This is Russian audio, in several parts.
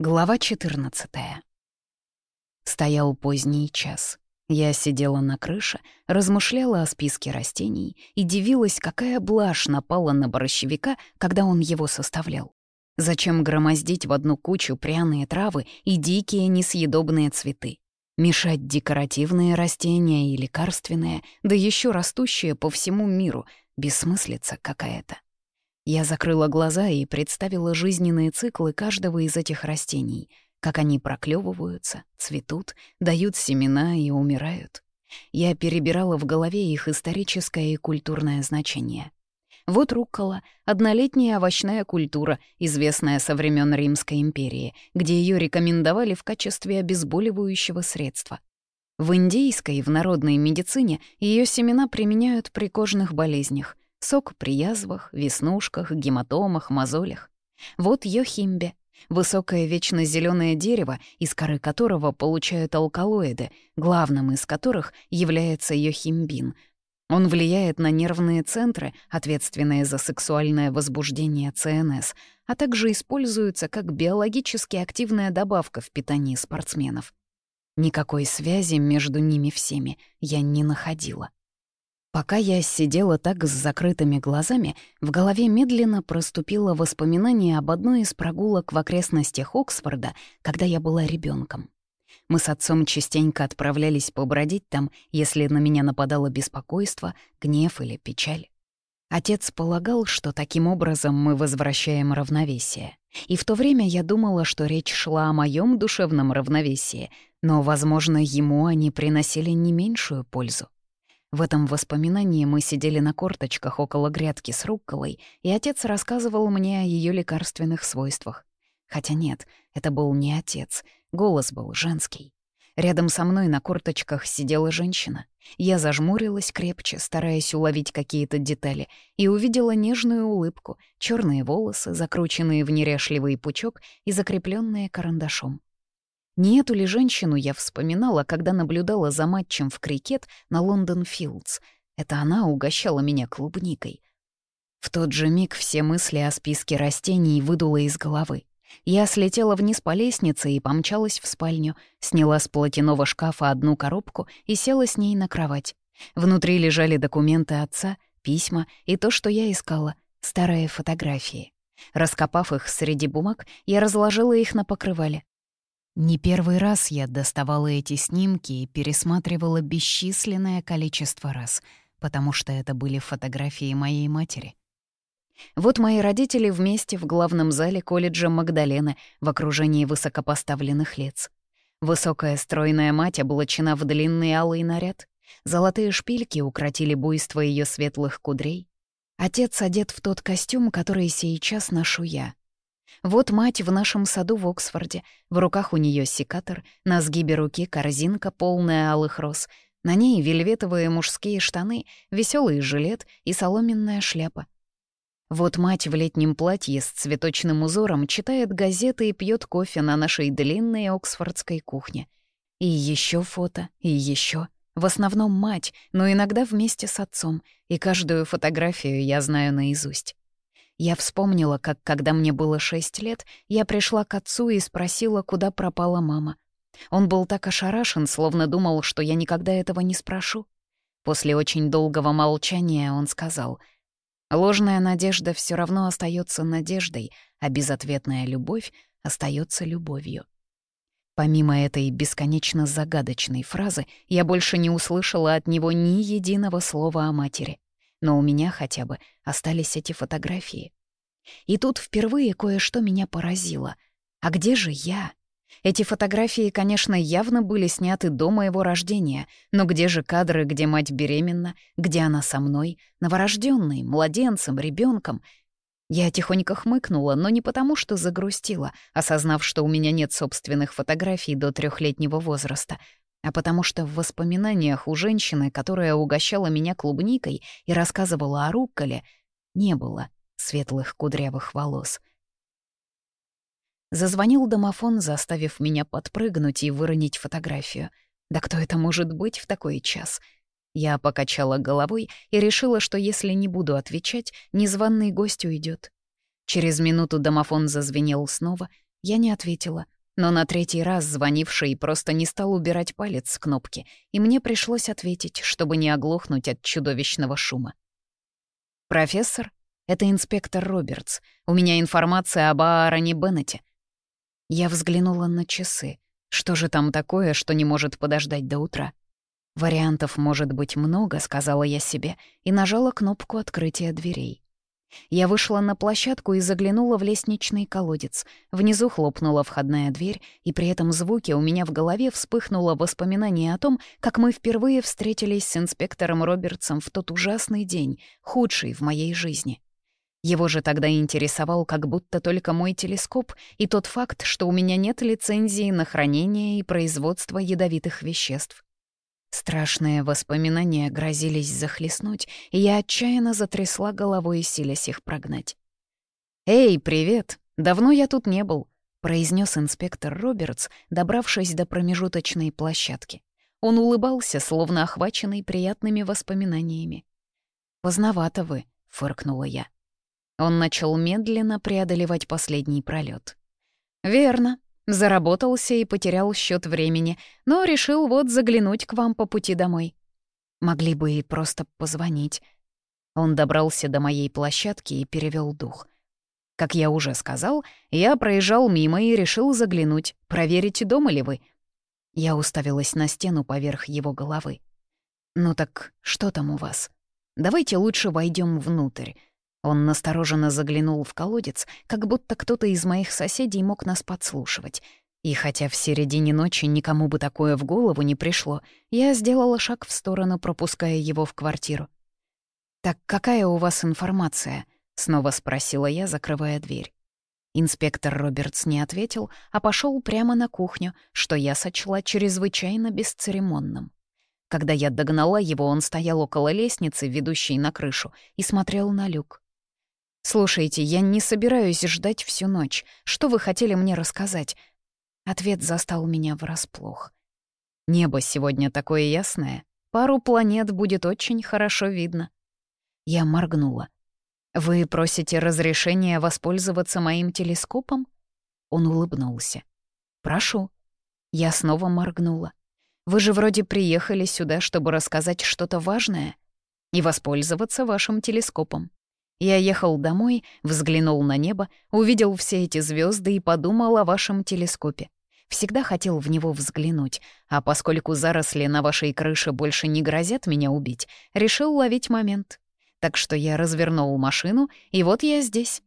Глава 14 Стоял поздний час. Я сидела на крыше, размышляла о списке растений и дивилась, какая блажь напала на борщевика, когда он его составлял. Зачем громоздить в одну кучу пряные травы и дикие несъедобные цветы? Мешать декоративные растения и лекарственные, да еще растущие по всему миру, бессмыслица какая-то. Я закрыла глаза и представила жизненные циклы каждого из этих растений, как они проклевываются, цветут, дают семена и умирают. Я перебирала в голове их историческое и культурное значение. Вот руккола — однолетняя овощная культура, известная со времен Римской империи, где ее рекомендовали в качестве обезболивающего средства. В индийской, в народной медицине ее семена применяют при кожных болезнях — Сок при язвах, веснушках, гематомах, мозолях. Вот йохимбе — высокое вечно зеленое дерево, из коры которого получают алкалоиды, главным из которых является йохимбин. Он влияет на нервные центры, ответственные за сексуальное возбуждение ЦНС, а также используется как биологически активная добавка в питании спортсменов. Никакой связи между ними всеми я не находила. Пока я сидела так с закрытыми глазами, в голове медленно проступило воспоминание об одной из прогулок в окрестностях Оксфорда, когда я была ребенком. Мы с отцом частенько отправлялись побродить там, если на меня нападало беспокойство, гнев или печаль. Отец полагал, что таким образом мы возвращаем равновесие. И в то время я думала, что речь шла о моем душевном равновесии, но, возможно, ему они приносили не меньшую пользу. В этом воспоминании мы сидели на корточках около грядки с рукколой, и отец рассказывал мне о ее лекарственных свойствах. Хотя нет, это был не отец, голос был женский. Рядом со мной на корточках сидела женщина. Я зажмурилась крепче, стараясь уловить какие-то детали, и увидела нежную улыбку, черные волосы, закрученные в неряшливый пучок и закрепленные карандашом. Не эту ли женщину я вспоминала, когда наблюдала за матчем в крикет на Лондон Филдс. Это она угощала меня клубникой. В тот же миг все мысли о списке растений выдуло из головы. Я слетела вниз по лестнице и помчалась в спальню, сняла с платяного шкафа одну коробку и села с ней на кровать. Внутри лежали документы отца, письма и то, что я искала — старые фотографии. Раскопав их среди бумаг, я разложила их на покрывале. Не первый раз я доставала эти снимки и пересматривала бесчисленное количество раз, потому что это были фотографии моей матери. Вот мои родители вместе в главном зале колледжа Магдалены в окружении высокопоставленных лиц. Высокая стройная мать облачена в длинный алый наряд. Золотые шпильки укротили буйство ее светлых кудрей. Отец одет в тот костюм, который сейчас ношу я, вот мать в нашем саду в Оксфорде. В руках у нее секатор, на сгибе руки корзинка, полная алых роз. На ней вельветовые мужские штаны, веселый жилет и соломенная шляпа. Вот мать в летнем платье с цветочным узором читает газеты и пьет кофе на нашей длинной оксфордской кухне. И еще фото, и еще. В основном мать, но иногда вместе с отцом, и каждую фотографию я знаю наизусть. Я вспомнила, как, когда мне было шесть лет, я пришла к отцу и спросила, куда пропала мама. Он был так ошарашен, словно думал, что я никогда этого не спрошу. После очень долгого молчания он сказал, «Ложная надежда все равно остается надеждой, а безответная любовь остается любовью». Помимо этой бесконечно загадочной фразы, я больше не услышала от него ни единого слова о матери но у меня хотя бы остались эти фотографии. И тут впервые кое-что меня поразило. А где же я? Эти фотографии, конечно, явно были сняты до моего рождения, но где же кадры, где мать беременна, где она со мной, новорожденной, младенцем, ребенком? Я тихонько хмыкнула, но не потому, что загрустила, осознав, что у меня нет собственных фотографий до трехлетнего возраста, а потому что в воспоминаниях у женщины, которая угощала меня клубникой и рассказывала о рукколе, не было светлых кудрявых волос. Зазвонил домофон, заставив меня подпрыгнуть и выронить фотографию. Да кто это может быть в такой час? Я покачала головой и решила, что если не буду отвечать, незваный гость уйдет. Через минуту домофон зазвенел снова, Я не ответила, но на третий раз звонивший просто не стал убирать палец с кнопки, и мне пришлось ответить, чтобы не оглохнуть от чудовищного шума. «Профессор, это инспектор Робертс. У меня информация об Аароне Беннете». Я взглянула на часы. Что же там такое, что не может подождать до утра? Вариантов может быть много, сказала я себе, и нажала кнопку открытия дверей. Я вышла на площадку и заглянула в лестничный колодец. Внизу хлопнула входная дверь, и при этом звуке у меня в голове вспыхнуло воспоминание о том, как мы впервые встретились с инспектором Робертсом в тот ужасный день, худший в моей жизни. Его же тогда интересовал как будто только мой телескоп и тот факт, что у меня нет лицензии на хранение и производство ядовитых веществ. Страшные воспоминания грозились захлестнуть, и я отчаянно затрясла головой, силясь их прогнать. «Эй, привет! Давно я тут не был», — произнес инспектор Робертс, добравшись до промежуточной площадки. Он улыбался, словно охваченный приятными воспоминаниями. «Поздновато вы», — фыркнула я. Он начал медленно преодолевать последний пролет. «Верно. Заработался и потерял счет времени, но решил вот заглянуть к вам по пути домой. Могли бы и просто позвонить. Он добрался до моей площадки и перевел дух. Как я уже сказал, я проезжал мимо и решил заглянуть, проверить, дома ли вы. Я уставилась на стену поверх его головы. «Ну так что там у вас? Давайте лучше войдем внутрь. Он настороженно заглянул в колодец, как будто кто-то из моих соседей мог нас подслушивать. И хотя в середине ночи никому бы такое в голову не пришло, я сделала шаг в сторону, пропуская его в квартиру. «Так какая у вас информация?» — снова спросила я, закрывая дверь. Инспектор Робертс не ответил, а пошел прямо на кухню, что я сочла чрезвычайно бесцеремонным. Когда я догнала его, он стоял около лестницы, ведущей на крышу, и смотрел на люк. «Слушайте, я не собираюсь ждать всю ночь. Что вы хотели мне рассказать?» Ответ застал меня врасплох. «Небо сегодня такое ясное. Пару планет будет очень хорошо видно». Я моргнула. «Вы просите разрешения воспользоваться моим телескопом?» Он улыбнулся. «Прошу». Я снова моргнула. «Вы же вроде приехали сюда, чтобы рассказать что-то важное и воспользоваться вашим телескопом. Я ехал домой, взглянул на небо, увидел все эти звезды и подумал о вашем телескопе. Всегда хотел в него взглянуть, а поскольку заросли на вашей крыше больше не грозят меня убить, решил ловить момент. Так что я развернул машину, и вот я здесь.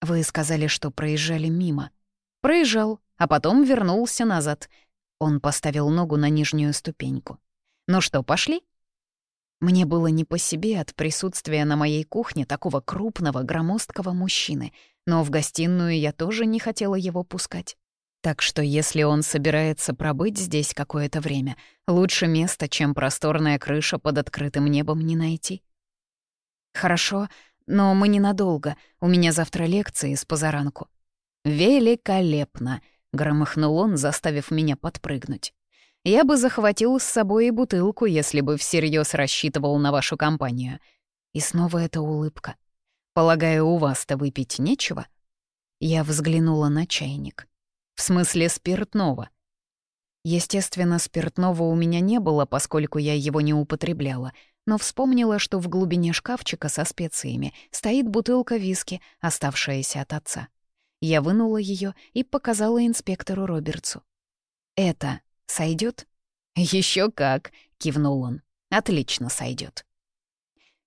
Вы сказали, что проезжали мимо. Проезжал, а потом вернулся назад. Он поставил ногу на нижнюю ступеньку. Ну что, пошли? Мне было не по себе от присутствия на моей кухне такого крупного, громоздкого мужчины, но в гостиную я тоже не хотела его пускать. Так что если он собирается пробыть здесь какое-то время, лучше места, чем просторная крыша под открытым небом, не найти. Хорошо, но мы ненадолго. У меня завтра лекции с позаранку. «Великолепно!» — громыхнул он, заставив меня подпрыгнуть. Я бы захватил с собой и бутылку, если бы всерьез рассчитывал на вашу компанию. И снова эта улыбка. Полагаю, у вас-то выпить нечего? Я взглянула на чайник. В смысле спиртного. Естественно, спиртного у меня не было, поскольку я его не употребляла, но вспомнила, что в глубине шкафчика со специями стоит бутылка виски, оставшаяся от отца. Я вынула ее и показала инспектору Робертсу. «Это Сойдет? Еще как, кивнул он. Отлично сойдет.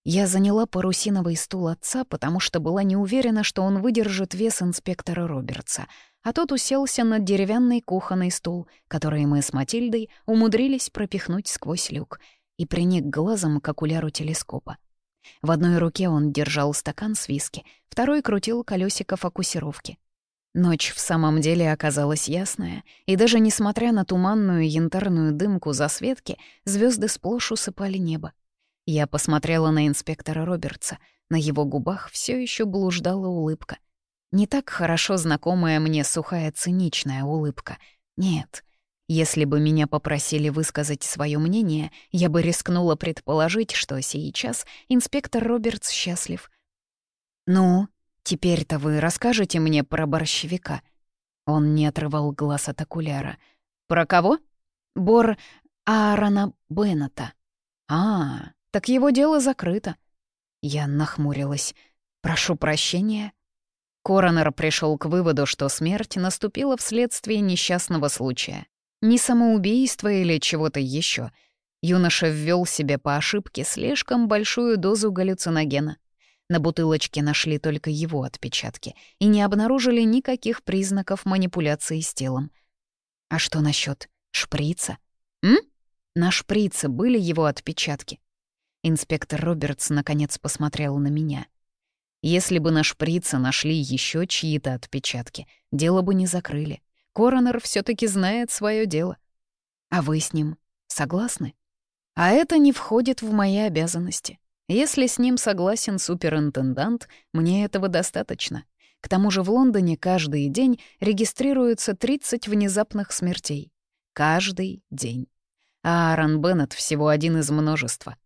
Я заняла парусиновый стул отца, потому что была не уверена, что он выдержит вес инспектора Робертса, а тот уселся на деревянный кухонный стул, который мы с Матильдой умудрились пропихнуть сквозь люк, и приник глазом к окуляру телескопа. В одной руке он держал стакан с виски, второй крутил колесико фокусировки. Ночь в самом деле оказалась ясная, и даже несмотря на туманную янтарную дымку засветки, звезды сплошь усыпали небо. Я посмотрела на инспектора Робертса. На его губах все еще блуждала улыбка. Не так хорошо знакомая мне сухая циничная улыбка. Нет. Если бы меня попросили высказать свое мнение, я бы рискнула предположить, что сейчас инспектор Робертс счастлив. «Ну, «Теперь-то вы расскажете мне про борщевика?» Он не отрывал глаз от окуляра. «Про кого?» «Бор Аарона Беннета». «А, так его дело закрыто». Я нахмурилась. «Прошу прощения». Коронер пришел к выводу, что смерть наступила вследствие несчастного случая. Не самоубийство или чего-то еще. Юноша ввел себе по ошибке слишком большую дозу галлюциногена. На бутылочке нашли только его отпечатки и не обнаружили никаких признаков манипуляции с телом. А что насчет шприца? М? На шприце были его отпечатки. Инспектор Робертс наконец посмотрел на меня. Если бы на шприце нашли еще чьи-то отпечатки, дело бы не закрыли. Коронер все таки знает свое дело. А вы с ним согласны? А это не входит в мои обязанности. Если с ним согласен суперинтендант, мне этого достаточно. К тому же в Лондоне каждый день регистрируется 30 внезапных смертей. Каждый день. А Аарон Беннет всего один из множества.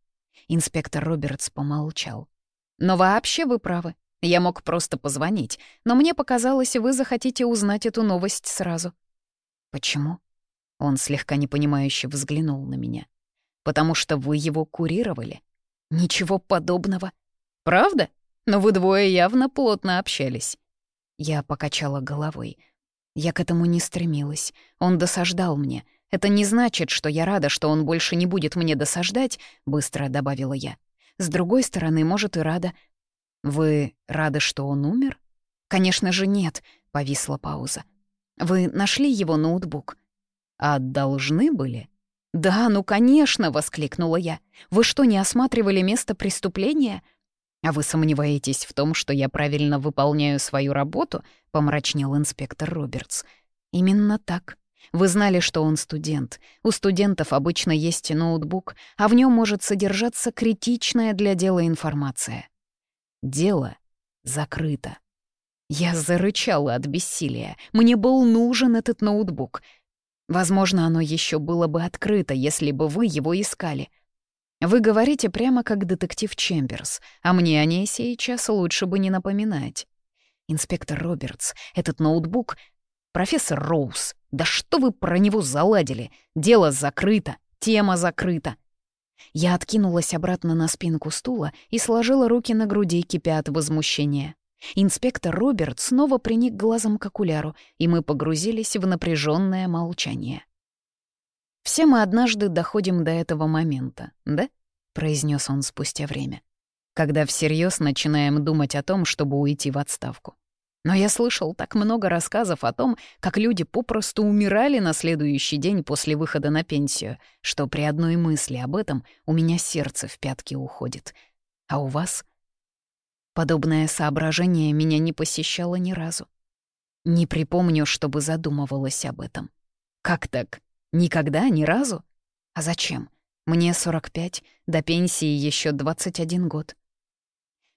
Инспектор Робертс помолчал. «Но вообще вы правы. Я мог просто позвонить, но мне показалось, вы захотите узнать эту новость сразу». «Почему?» Он слегка непонимающе взглянул на меня. «Потому что вы его курировали. «Ничего подобного». «Правда? Но вы двое явно плотно общались». Я покачала головой. Я к этому не стремилась. Он досаждал мне. Это не значит, что я рада, что он больше не будет мне досаждать, быстро добавила я. С другой стороны, может, и рада. Вы рады, что он умер? Конечно же, нет, повисла пауза. Вы нашли его ноутбук? А должны были? «Да, ну, конечно!» — воскликнула я. «Вы что, не осматривали место преступления?» «А вы сомневаетесь в том, что я правильно выполняю свою работу?» — помрачнел инспектор Робертс. «Именно так. Вы знали, что он студент. У студентов обычно есть ноутбук, а в нем может содержаться критичная для дела информация. Дело закрыто». Я зарычала от бессилия. Мне был нужен этот ноутбук — Возможно, оно еще было бы открыто, если бы вы его искали. Вы говорите прямо как детектив Чемберс, а мне о ней сейчас лучше бы не напоминать. Инспектор Робертс, этот ноутбук... Профессор Роуз, да что вы про него заладили? Дело закрыто, тема закрыта. Я откинулась обратно на спинку стула и сложила руки на груди, кипя от возмущения. Инспектор Роберт снова приник глазом к окуляру, и мы погрузились в напряженное молчание. «Все мы однажды доходим до этого момента, да?» — произнес он спустя время. «Когда всерьез начинаем думать о том, чтобы уйти в отставку. Но я слышал так много рассказов о том, как люди попросту умирали на следующий день после выхода на пенсию, что при одной мысли об этом у меня сердце в пятки уходит. А у вас Подобное соображение меня не посещало ни разу. Не припомню, чтобы задумывалась об этом. Как так? Никогда, ни разу? А зачем? Мне 45, до пенсии еще 21 год.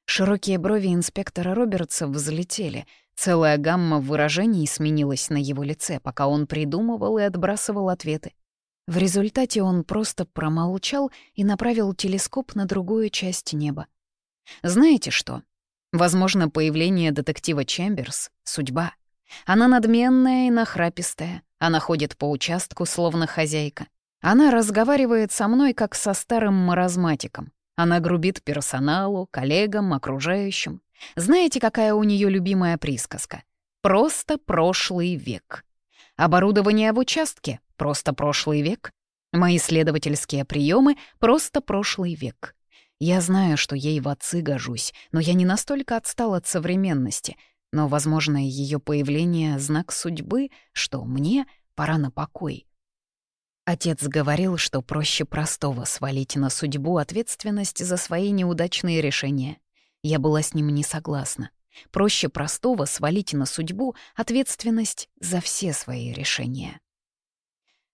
Широкие брови инспектора Робертса взлетели. Целая гамма выражений сменилась на его лице, пока он придумывал и отбрасывал ответы. В результате он просто промолчал и направил телескоп на другую часть неба. «Знаете что? Возможно, появление детектива Чемберс — судьба. Она надменная и нахрапистая. Она ходит по участку, словно хозяйка. Она разговаривает со мной, как со старым маразматиком. Она грубит персоналу, коллегам, окружающим. Знаете, какая у нее любимая присказка? Просто прошлый век. Оборудование в участке — просто прошлый век. Мои исследовательские приемы — просто прошлый век. Я знаю, что ей в отцы гожусь, но я не настолько отстал от современности. Но, возможно, ее появление — знак судьбы, что мне пора на покой. Отец говорил, что проще простого свалить на судьбу ответственность за свои неудачные решения. Я была с ним не согласна. Проще простого свалить на судьбу ответственность за все свои решения.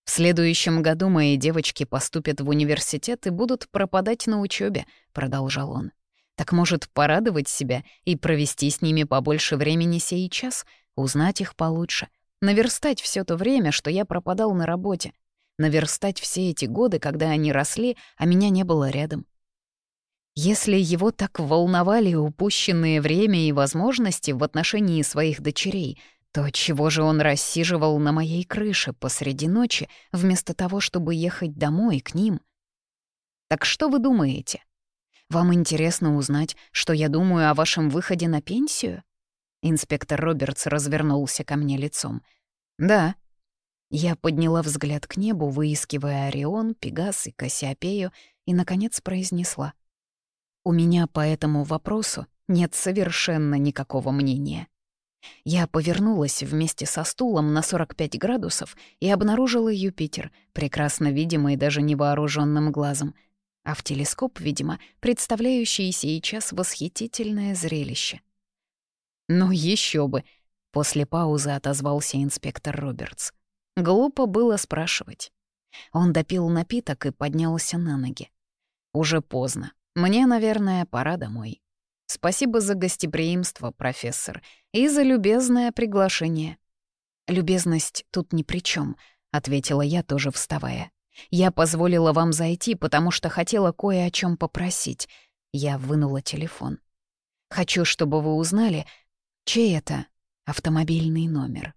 В следующем году мои девочки поступят в университет и будут пропадать на учебе, продолжал он. Так может порадовать себя и провести с ними побольше времени сей час, узнать их получше, наверстать все то время, что я пропадал на работе, наверстать все эти годы, когда они росли, а меня не было рядом. Если его так волновали упущенные время и возможности в отношении своих дочерей, то чего же он рассиживал на моей крыше посреди ночи, вместо того, чтобы ехать домой к ним? Так что вы думаете? Вам интересно узнать, что я думаю о вашем выходе на пенсию? Инспектор Робертс развернулся ко мне лицом. «Да». Я подняла взгляд к небу, выискивая Орион, Пегас и Кассиопею, и, наконец, произнесла. «У меня по этому вопросу нет совершенно никакого мнения». Я повернулась вместе со стулом на 45 градусов и обнаружила Юпитер, прекрасно видимый даже невооруженным глазом, а в телескоп, видимо, представляющий сейчас восхитительное зрелище. «Ну еще бы!» — после паузы отозвался инспектор Робертс. Глупо было спрашивать. Он допил напиток и поднялся на ноги. «Уже поздно. Мне, наверное, пора домой. Спасибо за гостеприимство, профессор, и за любезное приглашение». «Любезность тут ни при чем, ответила я, тоже вставая. «Я позволила вам зайти, потому что хотела кое о чем попросить». Я вынула телефон. «Хочу, чтобы вы узнали, Чей это автомобильный номер?